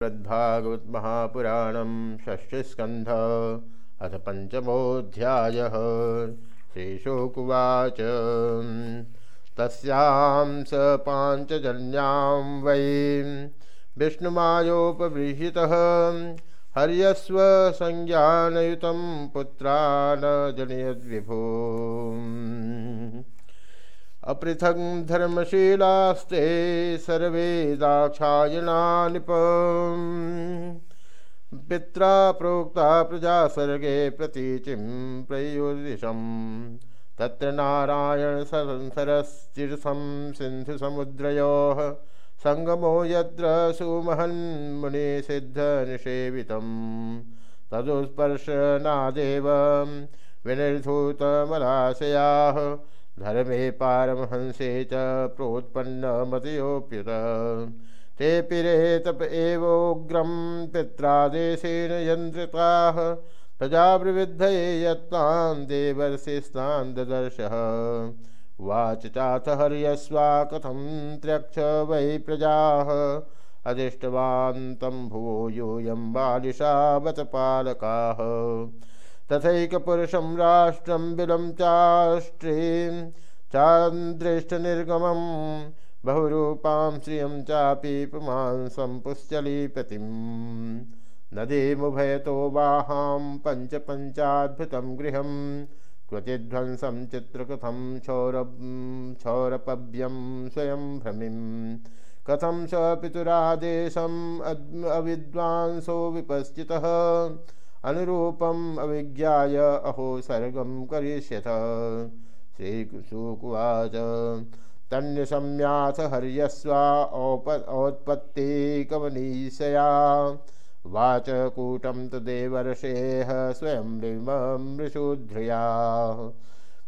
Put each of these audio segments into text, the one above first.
श्रीमद्भागवत महापुराणम षष्ठस्कंध अथ पंचमोध्याय श्रीशोकुवाच तस्यां स पाञ्चजन्यां वै विष्णुमायोपबृहितः हर्यस्व संज्ञानयुतं पुत्रा न जनयद्विभो अपृथक धर्मशीलास्ते सर्वे दाक्षायणा नृप पिता प्रोक्ता प्रजा सर्गे प्रतीचिं प्रयुदिशं तत्र नारायण सरस्तीर्थं सिन्धुसमुद्रयोः सङ्गमो यत्र सुमहन्मुनि सिद्धनिषेवितं तदुस्पर्शनादेव विनिर्धूतमलाशयाः धर्मे पारमहंसे च प्रोत्पन्नमतयोप्युत ते पिरे तप एवोग्रं पित्रादेशेन यन्त्रिताः। प्रजाप्रविद्धये यत्तान् वाच चाथ हर्यस्वा कथं त्र्यक्ष वै प्रजाः। अधिष्टवान् तं भुवो यूयं बालिशावत पालकाः तथैकपुरुषं राष्ट्रं बिलं चाष्ट्रीं चान्द्रेष्टनिर्गमं बहुरूपां श्रियं चापि पुमांसं पुश्चलीपतिं नदीमुभयतो वाहां पञ्चपञ्चाद्भुतं गृहं क्वचिध्वंसं चित्रकथं क्षौर क्षौरपव्यं स्वयं भ्रमिं कथं स पितुरादेशम् अविद्वांसो विपश्चितः अनुरूपम अभिज्ञाय अहो सर्गम करिष्यथ। श्रीसुकुवाच तन्यसम्याथ हर्यस्वा औत्पत्ति कमनीशया वाच कूटं तदेवर्षेह स्वयं मृषुध्रिया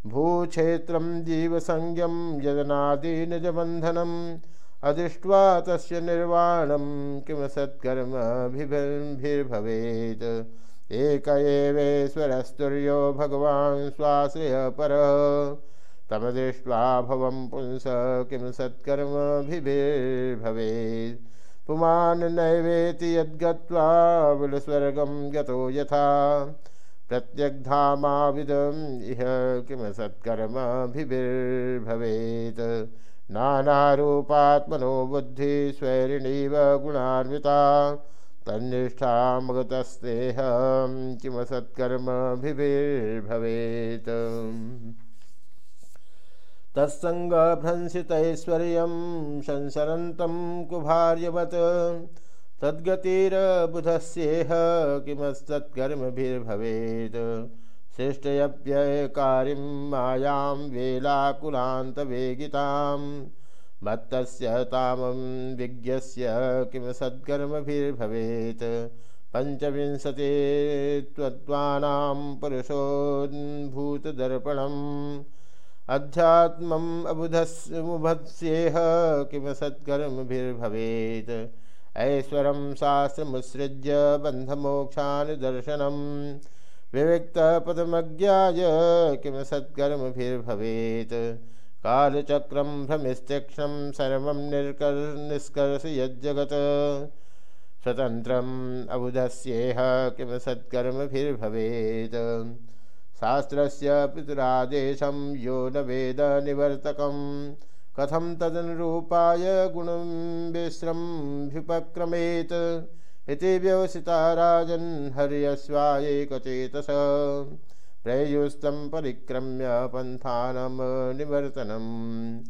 भूक्षेत्रं जीवसंज्ञं यदनादिनिजबन्धनम्। अदृष्ट्वा तस्य निर्वाणं किं सत्कर्मभिर्भवेत् एक एवेश्वरस्तुर्यो भगवान् स्वाश्रय पर। तमदृष्ट्वा भवं पुंस किं सत्कर्मभिर्भवेत् पुमान् नैवेति यद्गत्वा विलस्वर्गं गतो यथा। प्रत्यग्धामाविदम् इह किं सत्कर्मभिर्भवेत् नानारूपात्मनो बुद्धिस्वैरिणीव गुणान्विता। तन्निष्ठामगतस्तेह किमसत्कर्मभिर्भवेत् तत्सङ्गभ्रंसितैश्वर्यं संसरन्तं कुभार्यवत्। तद्गतिरबुधस्येह किमस्तत्कर्मभिर्भवेत् सृष्टयप्यकारिं मायां वेलाकुलान्तवेगिताम्। मत्तस्य तामं विज्ञस्य किं सद्कर्मभिर्भवेत्? पञ्चविंशति त्वत्त्वानां पुरुषोद्भूतदर्पणम्। अध्यात्मम् अबुधस्मुभत्स्येह किं सत्कर्मभिर्भवेत् ऐश्वरं शास्त्रमुत्सृज्य बन्धमोक्षानुदर्शनं विविक्तपदमज्ञाय किं सत्कर्मभिर्भवेत् कालचक्रं भ्रमिस्त्यक्षं सर्वं निर्कर, निष्कर्ष यज्जगत्। स्वतन्त्रम् अबुधस्येह किं सत्कर्मभिर्भवेत्। शास्त्रस्य पितुरादेशं यो न वेद निवर्तक कथम तदनुरूपाय गुणं विश्रम्भ्युपक्रमेत् इति व्यवसिता राजन् हर्यस्वायैकचेतस। प्रेयुस्तं परिक्रम्य पन्थानं निवर्तनं।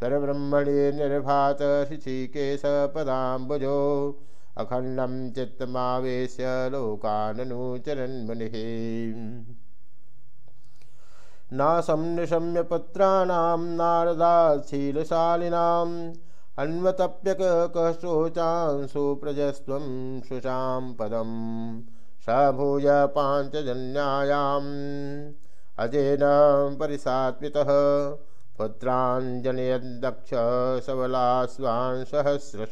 सर्वब्रह्मणि निर्भात ऋषिकेशपदाम्बुजो अखण्डं चित्तमावेश्य लोकाननुचरन्मुनिः। नासं निशम्य पुत्राणां नारदाशीलशालिनाम् अन्वतप्यकशोचांसु प्रजस्त्वं शुशां पदम्। स भूय पाञ्चजन्यायाम्। अजेन परिसात्वितः पुत्राञ्जनयन्दक्ष सबलास्वान् सहस्रश